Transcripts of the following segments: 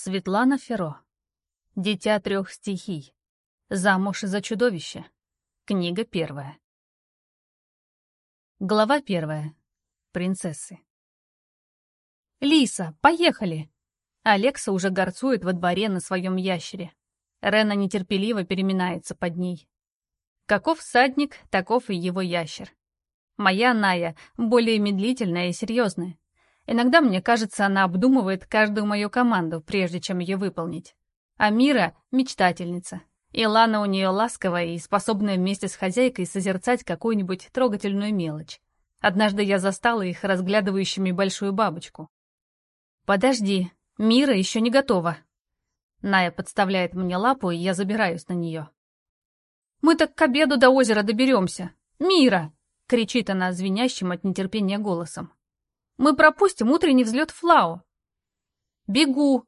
Светлана Феро. Дитя трех стихий. Замуж за чудовище. Книга первая. Глава первая. Принцессы. «Лиса, поехали!» Алекса уже горцует во дворе на своем ящере. Рена нетерпеливо переминается под ней. Каков всадник, таков и его ящер. Моя Ная более медлительная и серьезная. Иногда мне кажется, она обдумывает каждую мою команду, прежде чем ее выполнить. А Мира — мечтательница. И Лана у нее ласковая и способная вместе с хозяйкой созерцать какую-нибудь трогательную мелочь. Однажды я застала их разглядывающими большую бабочку. «Подожди, Мира еще не готова». Ная подставляет мне лапу, и я забираюсь на нее. «Мы так к обеду до озера доберемся! Мира!» — кричит она звенящим от нетерпения голосом. Мы пропустим утренний взлет Флау. Бегу.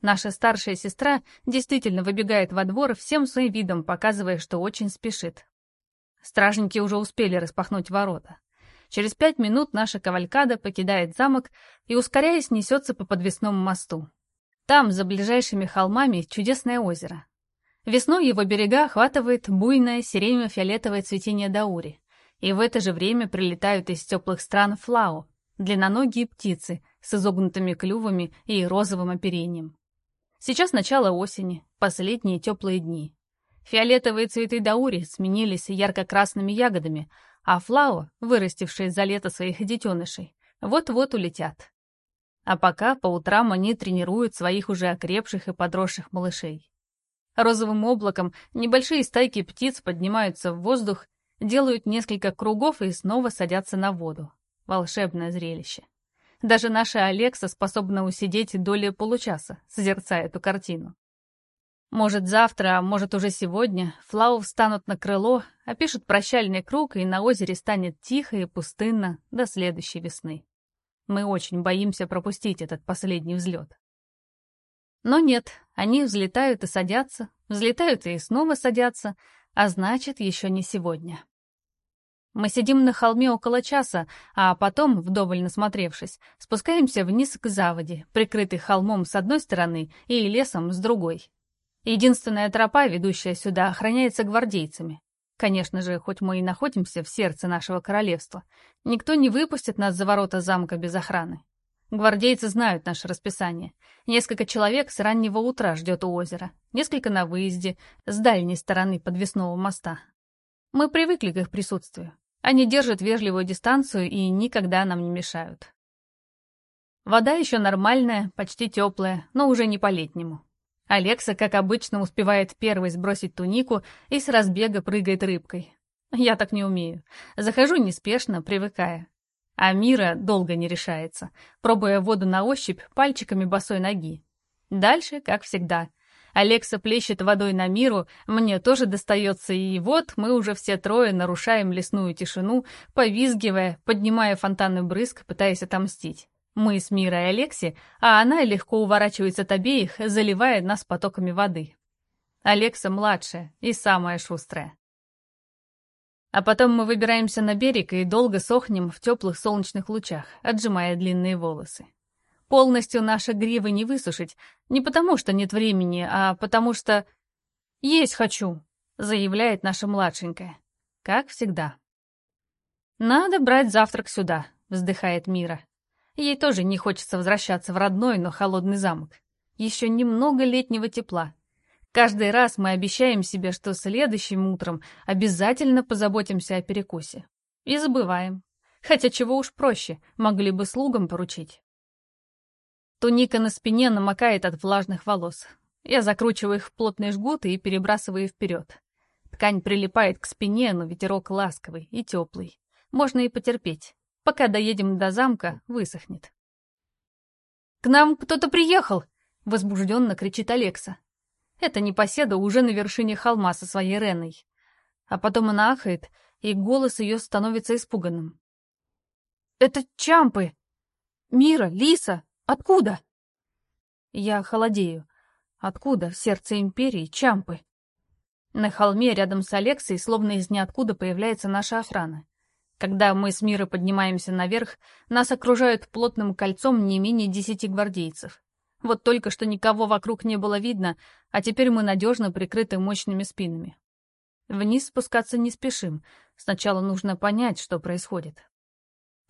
Наша старшая сестра действительно выбегает во двор всем своим видом, показывая, что очень спешит. Стражники уже успели распахнуть ворота. Через пять минут наша кавалькада покидает замок и, ускоряясь, несется по подвесному мосту. Там, за ближайшими холмами, чудесное озеро. Весной его берега охватывает буйное сиренево-фиолетовое цветение даури, и в это же время прилетают из теплых стран флау, длинноногие птицы с изогнутыми клювами и розовым оперением. Сейчас начало осени, последние теплые дни. Фиолетовые цветы даури сменились ярко-красными ягодами, а флау, вырастившие за лето своих детенышей, вот-вот улетят. А пока по утрам они тренируют своих уже окрепших и подросших малышей. Розовым облаком небольшие стайки птиц поднимаются в воздух, делают несколько кругов и снова садятся на воду. Волшебное зрелище. Даже наша Алекса способна усидеть доли получаса, созерцая эту картину. Может, завтра, а может, уже сегодня Флау встанут на крыло, опишут прощальный круг, и на озере станет тихо и пустынно до следующей весны. Мы очень боимся пропустить этот последний взлет. Но нет, они взлетают и садятся, взлетают и снова садятся, а значит, еще не сегодня. Мы сидим на холме около часа, а потом, вдоволь насмотревшись, спускаемся вниз к заводе, прикрытой холмом с одной стороны и лесом с другой. Единственная тропа, ведущая сюда, охраняется гвардейцами. Конечно же, хоть мы и находимся в сердце нашего королевства, никто не выпустит нас за ворота замка без охраны. Гвардейцы знают наше расписание. Несколько человек с раннего утра ждет у озера, несколько на выезде, с дальней стороны подвесного моста. Мы привыкли к их присутствию. Они держат вежливую дистанцию и никогда нам не мешают. Вода еще нормальная, почти теплая, но уже не по-летнему. Алекса, как обычно, успевает первой сбросить тунику и с разбега прыгает рыбкой. Я так не умею. Захожу неспешно, привыкая. А Мира долго не решается, пробуя воду на ощупь пальчиками босой ноги. Дальше, как всегда, Алекса плещет водой на миру, мне тоже достается, и вот мы уже все трое нарушаем лесную тишину, повизгивая, поднимая фонтанный брызг, пытаясь отомстить. Мы с Мирой и Алекси, а она легко уворачивается от обеих, заливая нас потоками воды. Алекса младшая и самая шустрая. А потом мы выбираемся на берег и долго сохнем в теплых солнечных лучах, отжимая длинные волосы. Полностью наши гривы не высушить, не потому что нет времени, а потому что... «Есть хочу», — заявляет наша младшенькая. Как всегда. «Надо брать завтрак сюда», — вздыхает Мира. Ей тоже не хочется возвращаться в родной, но холодный замок. Еще немного летнего тепла. Каждый раз мы обещаем себе, что следующим утром обязательно позаботимся о перекусе. И забываем. Хотя чего уж проще, могли бы слугам поручить. Туника на спине намокает от влажных волос. Я закручиваю их в плотные жгуты и перебрасываю вперед. Ткань прилипает к спине, но ветерок ласковый и теплый. Можно и потерпеть. Пока доедем до замка, высохнет. «К нам кто-то приехал!» — возбужденно кричит Алекса. Это непоседа уже на вершине холма со своей Реной. А потом она ахает, и голос ее становится испуганным. «Это Чампы! Мира, Лиса, Откуда?» Я холодею. Откуда в сердце империи Чампы? На холме рядом с Алексой словно из ниоткуда появляется наша охрана. Когда мы с Мирой поднимаемся наверх, нас окружают плотным кольцом не менее десяти гвардейцев. Вот только что никого вокруг не было видно, а теперь мы надежно прикрыты мощными спинами. Вниз спускаться не спешим. Сначала нужно понять, что происходит.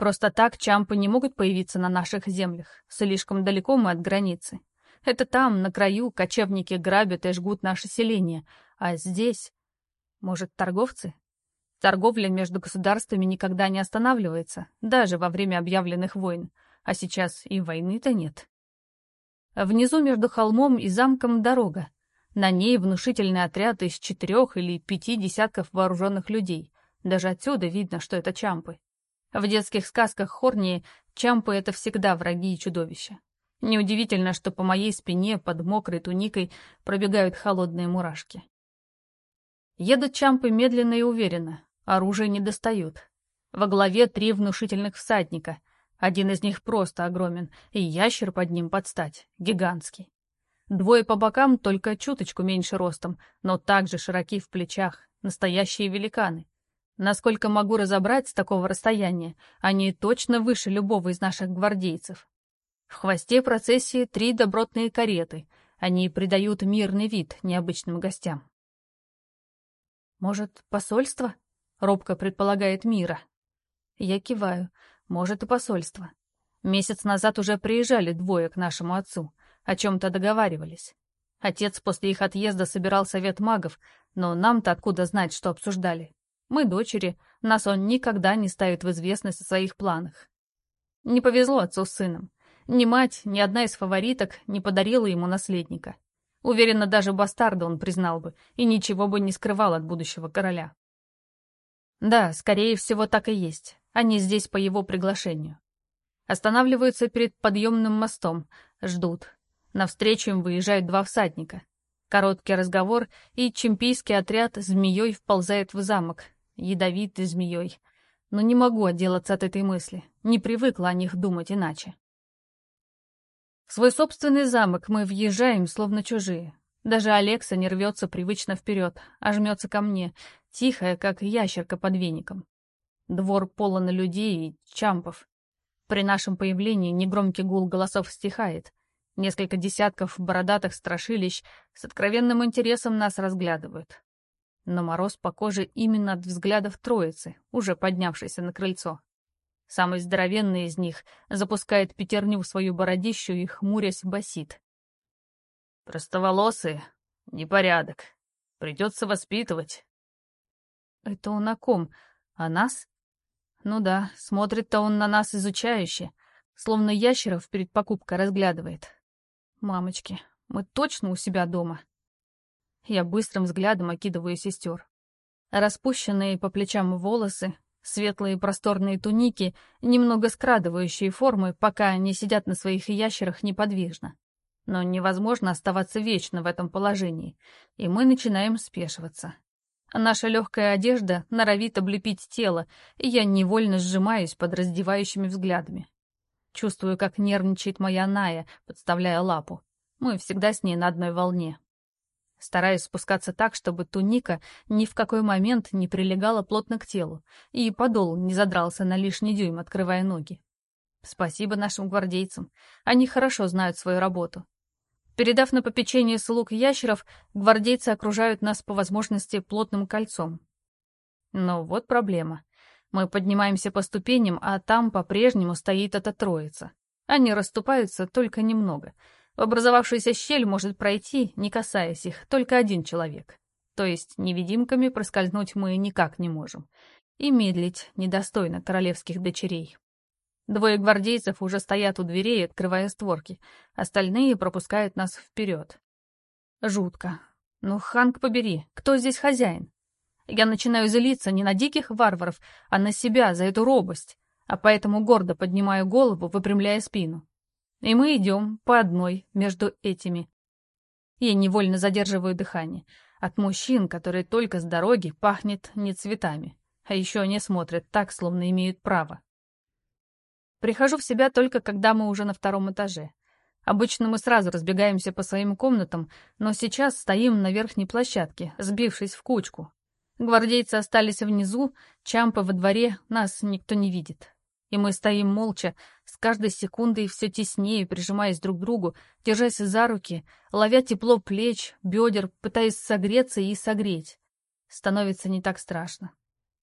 Просто так чампы не могут появиться на наших землях. Слишком далеко мы от границы. Это там, на краю, кочевники грабят и жгут наше селение. А здесь... Может, торговцы? Торговля между государствами никогда не останавливается, даже во время объявленных войн. А сейчас и войны-то нет. Внизу между холмом и замком дорога. На ней внушительный отряд из четырех или пяти десятков вооруженных людей. Даже отсюда видно, что это чампы. В детских сказках Хорнии чампы — это всегда враги и чудовища. Неудивительно, что по моей спине под мокрой туникой пробегают холодные мурашки. Едут чампы медленно и уверенно, оружие не достают. Во главе три внушительных всадника — один из них просто огромен, и ящер под ним подстать, гигантский. Двое по бокам только чуточку меньше ростом, но также широки в плечах, настоящие великаны. Насколько могу разобрать с такого расстояния, они точно выше любого из наших гвардейцев. В хвосте процессии три добротные кареты. Они придают мирный вид необычным гостям. «Может, посольство?» — робко предполагает Мира. Я киваю. Может, и посольство. Месяц назад уже приезжали двое к нашему отцу, о чем-то договаривались. Отец после их отъезда собирал совет магов, но нам-то откуда знать, что обсуждали? Мы дочери, нас он никогда не ставит в известность о своих планах. Не повезло отцу с сыном. Ни мать, ни одна из фавориток не подарила ему наследника. Уверенно, даже бастарда он признал бы и ничего бы не скрывал от будущего короля. Да, скорее всего, так и есть. Они здесь по его приглашению. Останавливаются перед подъемным мостом, ждут. Навстречу им выезжают два всадника. Короткий разговор, и чемпийский отряд змеей вползает в замок. Ядовитой змеей. Но не могу отделаться от этой мысли. Не привыкла о них думать иначе. В свой собственный замок мы въезжаем, словно чужие. Даже Алекса не рвется привычно вперед, а жмется ко мне, тихая, как ящерка под веником. Двор полон людей и чампов. При нашем появлении негромкий гул голосов стихает. Несколько десятков бородатых страшилищ с откровенным интересом нас разглядывают. Но мороз по коже именно от взглядов троицы, уже поднявшейся на крыльцо. Самый здоровенный из них запускает пятерню в свою бородищу и, хмурясь, басит. «Простоволосые? Непорядок. Придется воспитывать». «Это он о ком? О нас?» Ну да, смотрит-то он на нас изучающе, словно ящеров перед покупкой разглядывает. Мамочки, мы точно у себя дома? Я быстрым взглядом окидываю сестер. Распущенные по плечам волосы, светлые просторные туники, немного скрадывающие формы, пока они сидят на своих ящерах неподвижно. Но невозможно оставаться вечно в этом положении, и мы начинаем спешиваться. Наша легкая одежда норовит облепить тело, и я невольно сжимаюсь под раздевающими взглядами. Чувствую, как нервничает моя Ная, подставляя лапу. Мы всегда с ней на одной волне. Стараюсь спускаться так, чтобы туника ни в какой момент не прилегала плотно к телу, и подол не задрался на лишний дюйм, открывая ноги. Спасибо нашим гвардейцам. Они хорошо знают свою работу. Передав на попечение слуг ящеров, гвардейцы окружают нас по возможности плотным кольцом. Но вот проблема. Мы поднимаемся по ступеням, а там по-прежнему стоит эта троица. Они расступаются только немного. В образовавшуюся щель может пройти, не касаясь их, только один человек. То есть невидимками проскользнуть мы никак не можем. И медлить недостойно королевских дочерей. Двое гвардейцев уже стоят у дверей, открывая створки. Остальные пропускают нас вперед. Жутко. Ну, Ханк побери, кто здесь хозяин? Я начинаю злиться не на диких варваров, а на себя за эту робость, а поэтому гордо поднимаю голову, выпрямляя спину. И мы идем по одной между этими. Я невольно задерживаю дыхание. От мужчин, которые только с дороги, пахнет не цветами. А еще они смотрят так, словно имеют право. Прихожу в себя только когда мы уже на втором этаже. Обычно мы сразу разбегаемся по своим комнатам, но сейчас стоим на верхней площадке, сбившись в кучку. Гвардейцы остались внизу, чампы во дворе, нас никто не видит. И мы стоим молча, с каждой секундой все теснее, прижимаясь друг к другу, держась за руки, ловя тепло плеч, бедер, пытаясь согреться и согреть. Становится не так страшно.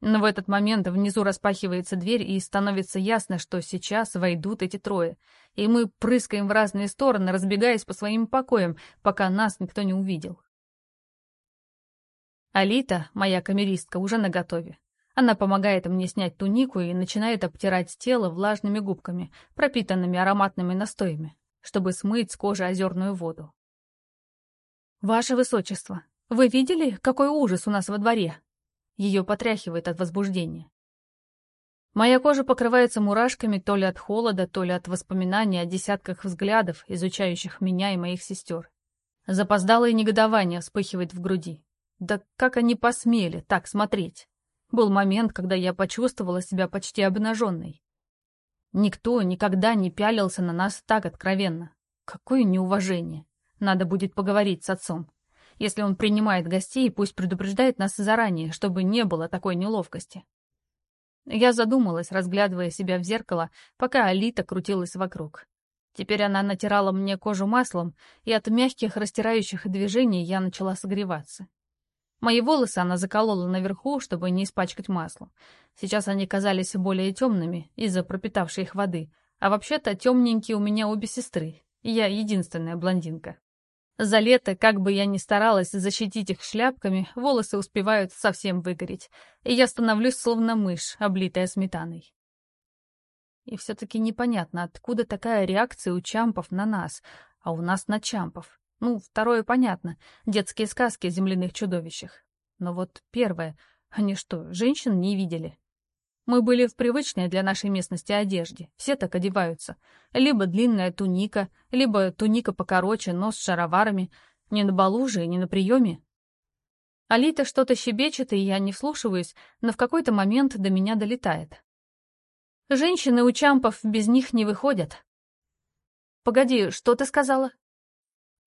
Но в этот момент внизу распахивается дверь, и становится ясно, что сейчас войдут эти трое. И мы прыскаем в разные стороны, разбегаясь по своим покоям, пока нас никто не увидел. Алита, моя камеристка, уже наготове. Она помогает мне снять тунику и начинает обтирать тело влажными губками, пропитанными ароматными настоями, чтобы смыть с кожи озерную воду. «Ваше Высочество, вы видели, какой ужас у нас во дворе?» Ее потряхивает от возбуждения. Моя кожа покрывается мурашками то ли от холода, то ли от воспоминаний о десятках взглядов, изучающих меня и моих сестер. Запоздалое негодование вспыхивает в груди. Да как они посмели так смотреть? Был момент, когда я почувствовала себя почти обнаженной. Никто никогда не пялился на нас так откровенно. Какое неуважение. Надо будет поговорить с отцом. Если он принимает гостей, пусть предупреждает нас заранее, чтобы не было такой неловкости. Я задумалась, разглядывая себя в зеркало, пока Алита крутилась вокруг. Теперь она натирала мне кожу маслом, и от мягких растирающих движений я начала согреваться. Мои волосы она заколола наверху, чтобы не испачкать масло. Сейчас они казались более темными из-за пропитавшей их воды, а вообще-то темненькие у меня обе сестры. Я единственная блондинка. За лето, как бы я ни старалась защитить их шляпками, волосы успевают совсем выгореть, и я становлюсь словно мышь, облитая сметаной. И все-таки непонятно, откуда такая реакция у чампов на нас, а у нас на чампов. Ну, второе понятно, детские сказки о земляных чудовищах. Но вот первое, они что, женщин не видели? Мы были в привычной для нашей местности одежде. Все так одеваются. Либо длинная туника, либо туника покороче, но с шароварами. Не на балу же не на приеме. Алита что-то щебечет, и я не вслушиваюсь, но в какой-то момент до меня долетает. Женщины у чампов без них не выходят. «Погоди, что ты сказала?»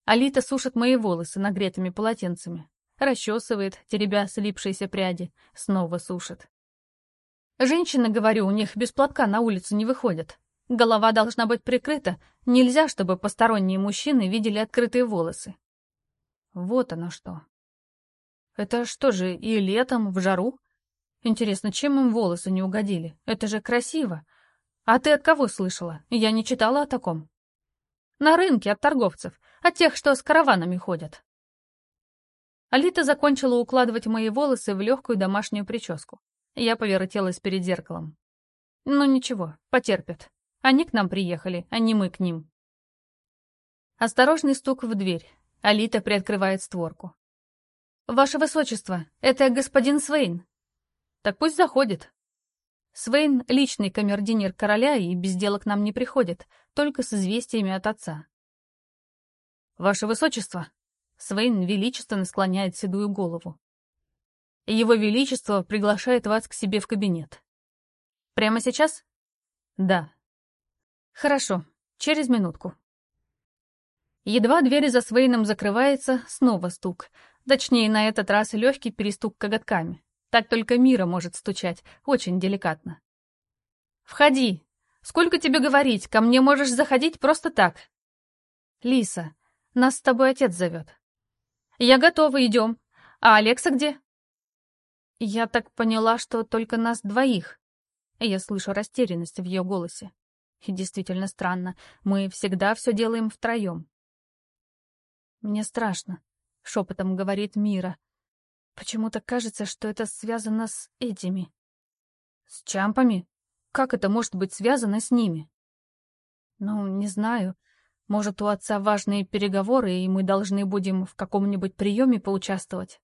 Алита сушит мои волосы нагретыми полотенцами. Расчесывает, теребя слипшиеся пряди, снова сушит. Женщины, говорю, у них без платка на улицу не выходят. Голова должна быть прикрыта. Нельзя, чтобы посторонние мужчины видели открытые волосы. Вот оно что. Это что же, и летом, в жару? Интересно, чем им волосы не угодили? Это же красиво. А ты от кого слышала? Я не читала о таком. На рынке от торговцев, от тех, что с караванами ходят. Алита закончила укладывать мои волосы в легкую домашнюю прическу. Я повертелась перед зеркалом. Ну ничего, потерпят. Они к нам приехали, а не мы к ним. Осторожный стук в дверь. Алита приоткрывает створку. «Ваше Высочество, это господин Свейн». «Так пусть заходит». Свейн — личный камердинер короля и без дела к нам не приходит, только с известиями от отца. «Ваше Высочество!» Свейн величественно склоняет седую голову. Его Величество приглашает вас к себе в кабинет. Прямо сейчас? Да. Хорошо, через минутку. Едва дверь за Свейном закрывается, снова стук. Точнее, на этот раз легкий перестук коготками. Так только Мира может стучать, очень деликатно. «Входи! Сколько тебе говорить, ко мне можешь заходить просто так!» «Лиса, нас с тобой отец зовет». «Я готова, идем. А Алекса где?» «Я так поняла, что только нас двоих». Я слышу растерянность в ее голосе. И действительно странно, мы всегда все делаем втроем. «Мне страшно», — шепотом говорит Мира. «Почему-то кажется, что это связано с этими». «С Чампами? Как это может быть связано с ними?» «Ну, не знаю. Может, у отца важные переговоры, и мы должны будем в каком-нибудь приеме поучаствовать?»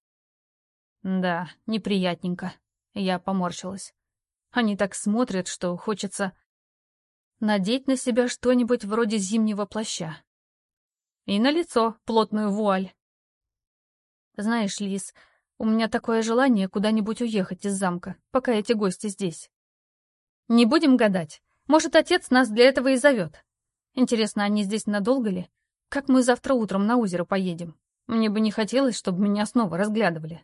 Да, неприятненько. Я поморщилась. Они так смотрят, что хочется надеть на себя что-нибудь вроде зимнего плаща. И на лицо плотную вуаль. Знаешь, Лис, у меня такое желание куда-нибудь уехать из замка, пока эти гости здесь. Не будем гадать. Может, отец нас для этого и зовет. Интересно, они здесь надолго ли? Как мы завтра утром на озеро поедем? Мне бы не хотелось, чтобы меня снова разглядывали.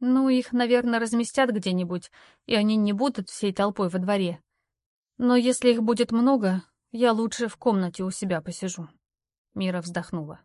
Ну, их, наверное, разместят где-нибудь, и они не будут всей толпой во дворе. Но если их будет много, я лучше в комнате у себя посижу. Мира вздохнула.